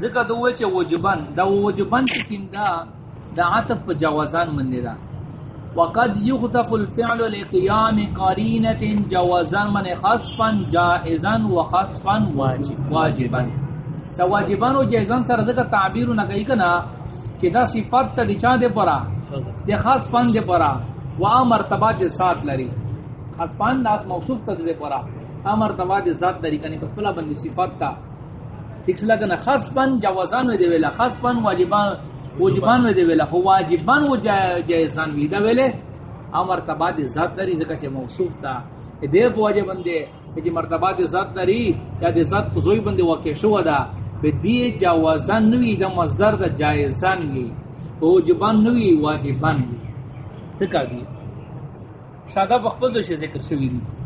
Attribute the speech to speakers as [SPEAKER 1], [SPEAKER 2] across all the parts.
[SPEAKER 1] ذکر دوئے چے وجبان دا وجبان چکن دا دا عطف جوازان من دا وقد يخطف الفعل لقيام قرينة جوازان من خصفا جائزا وخصفا واجبا سا واجبان و جائزان سر ذکر تعبیر نگئی کنا کہ دا صفات تا دی چاہ دے پرا دی خصفا دے پرا و مرتبہ دے ساتھ لری خصفا دا موصوف تا دے پرا امر مرتبہ دے ذات لری کنی پفلا بندی صفات تا ٹھیک لگنا خاص پن جوازان دے ویلا خاص پن واجبان واجبان دے ویلا ہو واجبان و جائزان وی دا ویلے امر تباد ذات دری زکہ کہ موصوف تا دے واجب بندے کہ مرتبہ دے ذات دری یا دے ذات کوئی بندے واقع شو دا بے دی جوازان نوی دا مصدر دا جائزان وی واجبان نوی واجبان وی تکا دی شادہ بخبل دو ذکر شوی دی.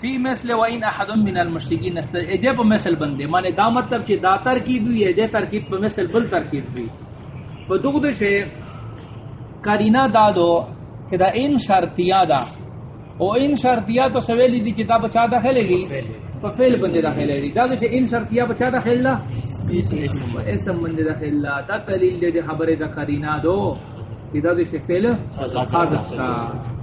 [SPEAKER 1] فی مثل و این احد من المشرکین ایدے پا مثل بندے مانے دا مطلب چی دا ترکیب بھی ایدے ترکیب پا مثل بل ترکیب بھی پا دو دشے کرینا دا دو کہ دا این شرطیا دا۔ او این شرطیا تو سویلی دی دا بچا دا خیلے گی پا فیل بندے دا خیلے گی دا دو چی این شرطیا بچا دا خیل لا؟ اسم بندے دا خیل لا۔ دا تلیل دے دے خبر دا کرینا دو۔ کہ دا دو چی فیل حاضر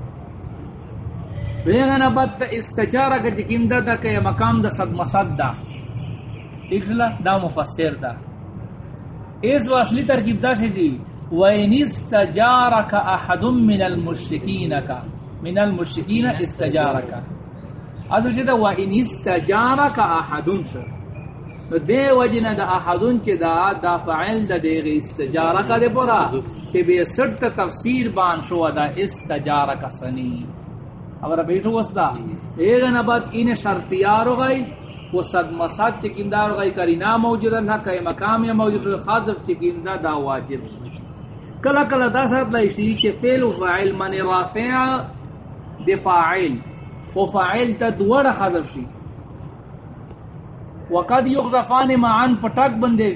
[SPEAKER 1] تا ویغنا بد استجارہ کا جکیم دا دا کہ مقام دا صد مسد دا. اگلا دا مفسر دا. اس واصلی ترکیب دا سے دی. وَإِنِ اسْتَجَارَكَ أَحَدٌ مِّنَ الْمُشْرِكِينَ کا من المشرکین استجارکا ادو چیتا وَإِنِ اسْتَجَارَكَ أَحَدٌ شو. دے وجنہ دا احدن چی دا دا فعل دا دے غی استجارکا دے پورا. چی بے سرط تفسیر بان شو دا استجارکا سنی. اگر بیٹھو وسدا ایک نبات ان شرطیار ہو گئی وہ صد مساد چکندار ہو گئی کرینا موجود اللہ کہ مقام یا موجود خاضر چکندہ دا واجب کلا کلا دا سات لائشی کہ فعل و فاعل من رافع دی فاعل و فاعل تا دوڑا خاضر شی وقد یغذفان معان پٹک بندے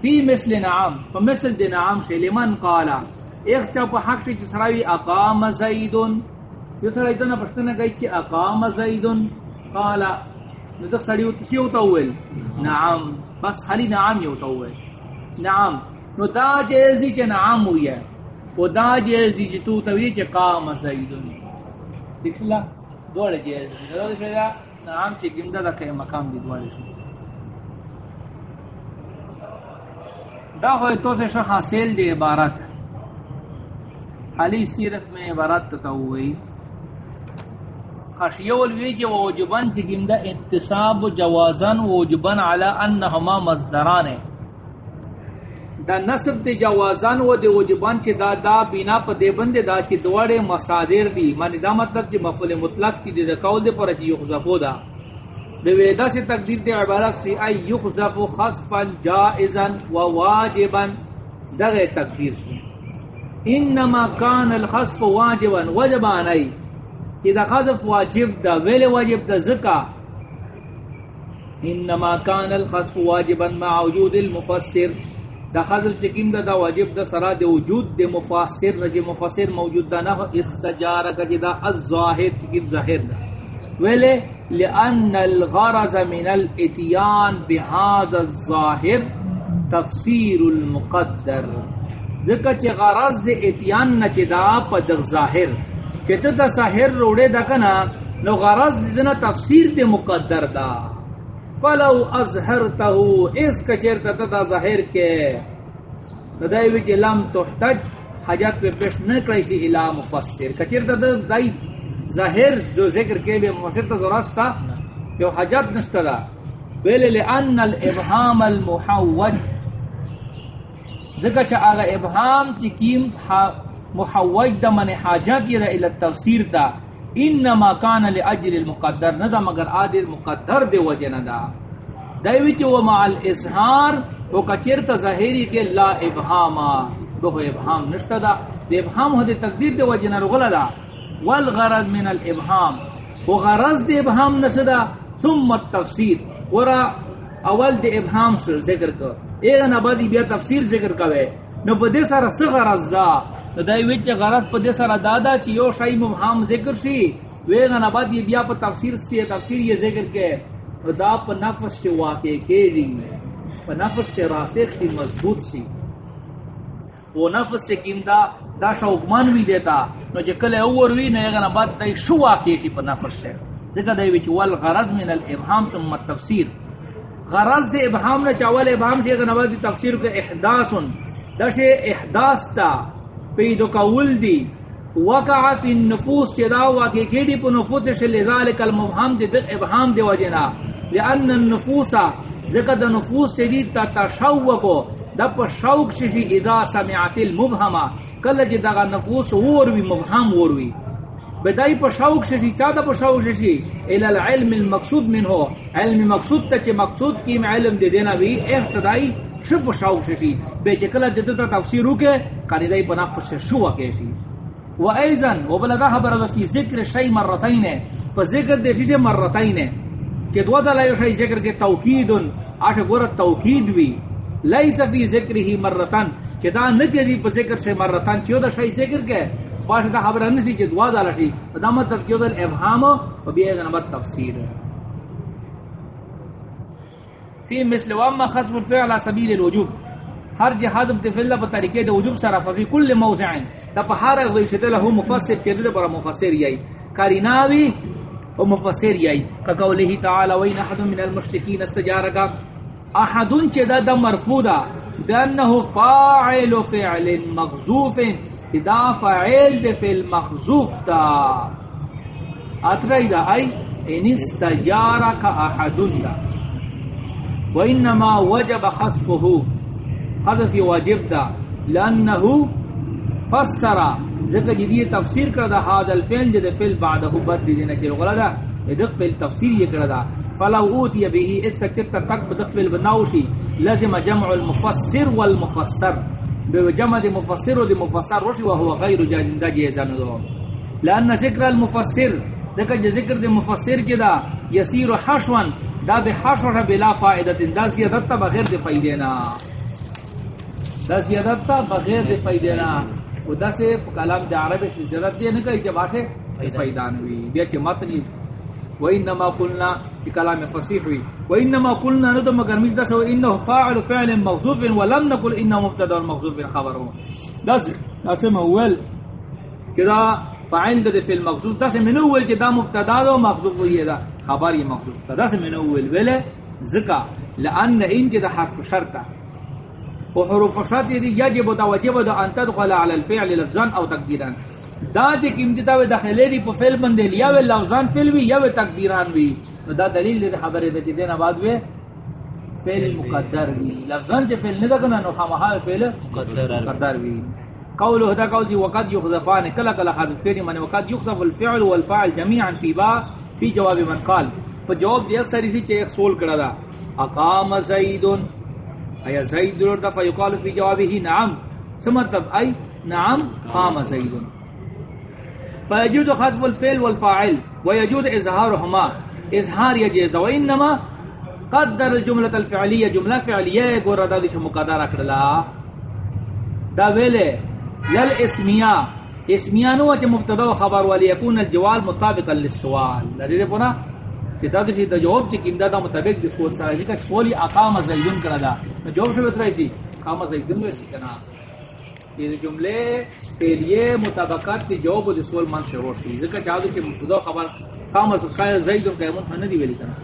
[SPEAKER 1] فی مثل نعام فمثل دی نعام شی لمن قالا ایک چا پا حق شی چسراوی اقام زیدن یہ سر ایتنا پشتنا گئی کہ اقام زیدن. قالا نظر سڑی ہوتی ہوتا ہوئے نعم. بس خالی نعم یہ ہوتا ہوئے نعم. نو دا جیز دی چے نعم ہوئی ہے و دا جیز دی چے تو توی چے قام زیدن. دیکھ لا دوڑے جیز دی دوڑے شدہ نعم چے گمدہ دا کہ مقام دی دوڑے شدہ دا ہوئے تو سے شخ حاصل دی عبارت. حالی سیرت میں عبارت تتا ہوئی خشیول وی کہ وجبن تکیم دا انتصاب جوازن وجبن علی انہما مصدران دا نصب دی جوازن و دی وجبن چی دا دا بینا پا دے بند دا چی دوڑے مصادر دی. مانی دا مطلب چی مفعول مطلق تی دی دا قول دی پر چی یخزفو دا. بے ویدہ سے تقدیر دی عبارت سی ای یخزفو خصفا جائزا و واجبا. دا غیر تقدیر سی. انما کان الخصف واجبا. وجبان ای. کہ دا خذف واجب دا ویل واجب دا زکا. انما کان الخذف واجبا مع وجود المفسر. دا خذف چکیم دا دا واجب دا، سرا دا وجود دا مفسر رجی مفسر موجود دا نفع استجارہ کا جدا الظاہر چکیم ظاہر دا. ویل لأن الغرض من الاتیان بهذا الظاہر تفسیر المقدر. ذکر چی غرض دا اتیان نچی دا پا در ظاہر. کہ تو تا ساہر روڑے دا کنا، نو غرض دیدنا تفسیر تے مقدر دا. فلو ازہرتہو اس کچر تا تا ظاہر کے ندائی وچ لم تحتج حجات پہ پیش نکڑی سی الہ مفسر. کچر تا دائی ظاہر جو ذکر کے بے مفسر تا ضرورت تا جو حجات نشتا دا. بیلے لئن الابہام المحوج. ذکر چا آگا ابہام چی کیم محوج دا من حاجات یہ الى التفسیر دا، انما کان لاجل المقدر ندا مگر عادل مقدر دے وجہ ندا دیوی چی و مع الاسحار و کچر تا ظاہری کے لا ابہاما دو ابہام نشتا دا۔ دے ابہام ہو دے تقدیر دے وجہ نرغلا دا۔ والغرض من الابہام و غرض دے ابہام نسدا ثم التفسیر، ورا اول دے ابہام سر ذکر کر۔ ایغا نبادی بیا تفسیر ذکر کوئے نو بدے سارا سغرض دا دای وچ غرض په دې سره دادا چې یو شای مبهم ذکر شي. ویغن اباد یہ بیا پا تفسیر سے تفسیر یہ ذکر کے دا پا نفس سے واقع کے لی پا نفس سے راسخ سی مضبوط سی وہ نفس سے کم دا دا بھی دیتا نو جے کلے اوور وی نیغن اباد دا شو واقع سی پا نفس سے ذکر دا ویچ والغرض من الابحام ثم التفسیر. غرض دے ابحام نے چاول ابحام دے غنبا دی تفسیر کے احداث. دا شے احداث تا پیدو قول دی. وقع فی النفوس چدا واقع کیڑی پو نفوس شے لذالک المبحام دے دق ابحام دے وجنا. لئن النفوس ذکر دا نفوس سے دی تا تشوکو دا پا شوک ششی اذا سمعت المبحما کل جی دا نفوس وروی مبحام وروی بدائی پا شوق ششی چا دا پا شوق ششی الى العلم المقصود من ہو علم مقصود تا چے مقصود کی علم دے دینا بھی افتدائی شب پا شوق ششی بے چکل جدتا تفسیر روکے کانی دائی پا نفس سے شو اکیشی و ایزن، و بلدہ حبر فی ذکر شئی مرتین۔ پا ذکر دے شیشے مرتین۔ کہ دو دا لائیو شئی ذکر کے توقید آشا گورت توقید بھی لیس فی ذکر ہی مرتن۔ کہ دا نتیجی پا ذکر سے مرتن۔ چیو دا شئی ذکر کے؟ باش دا خبر انسی چی دعا دا لشی دا مطلب کیو دا الابحام و بیا دا نمت تفسیر۔ ہے فی مثل واما خصف الفعل سبیل الوجوب. ہر جہاد بتفعل پر طریقے دا وجوب سرا فی کل موضعین. دا پہارا غوی شتے لہو مفسر چیدے دا پر مفسر یای کاریناوی و مفسر یای کا قوله تعالی وین احد من المشرکین استجارکا احدن چیدہ دا مرفودا بانہو فاعل فعل مغزوف، ادا فعل دے فی المخزوف تا. اترائی دا آئی ان استجارک احدن دا. وانما وجب خصفه خصف واجب دا. لانه فسر. ذکر جدی تفسیر کردا هذا الفعل جد فعل بعده بد دینا کہ غلا دا. ادق فعل تفسیر یہ کردا فلو اوتی به، اس کا چت تک بدفل بناوشی. لازم جمع المفسر والمفسر. بے جمع دی مفسر و دی مفسر روشی وهو غیر جاجندہ جیزان دو. لأن ذکر المفسر، ذکر جی ذکر دی مفسر جی کی یسیر حشوان دا بے حشوان بلا فائدت دا زیادت تا بغیر دی فائدینا دا زیادت تا بغیر دی فائدینا و دا سے کلام دی عربی سے زیادت دی نکای کہ باشے فائدانوی بیا چی مطلی وانما قلنا في كلام فصيح وانما قلنا ندم مگر مجد سو انه فاعل فعل موصوف ولم نقل انه مبتدا موصوف خبره. داس داس مول. کہ فعند كذا فاعل ده في الموصوف داس من اول كده مبتدا ومحذوف هي ده خبر یہ محذوف داس من اول ولا ذکا لان ان كده حرف شرط وحروف شرط يجب توجب ان تدخل على الفعل لفظا او تقديرا دا چه قیمتی و داخلی دی پا فیل بندے لیا وی لفظان فیل وی، یا وی تقدیران وی۔ دا دلیل دی خبر دی چی دینا بعد وی فیل مقدر وی۔ لفظان چه فیل ندکنا نو خامحا فیل مقدر وی۔ قولو ہدا قول دی وقت یخذفان کلا کلا خاضف من وقت یخذف الفعل والفعل جميعا فی با فی جواب من قال. پا جواب دی اکثر اسی چه ایک سول کردا اقام زیدن. ایا زید دلور دا فیقال فی جوابه نعم. سمطلب ای نعم قام زیدن. فيجوز خطب الفعل والفاعل ويجوز اظهارهما اظهار يجوز وانما قدر الجمله الفعليه جمله فعليه غور دا دي مقدره کړلا دا ویلے لل اسمیہ اسمیہ نو چ مبتدا و خبر ولی یکون الجواب مطابقا للسؤال لدی پنا کہ دا دی جواب چ کیندا دا مطابق دی سوال سارا جی کا سوالی اقام زیدن کړلا جواب شو بترائی سی اقام زیدن وسی کنا. یہ جملے کے لیے مطابقات کی جواب و سوال من شروع تھی ذکر چاہو کہ مبتدا خبر قام از قائل زید و قیمون ہن دی ویلی کنا.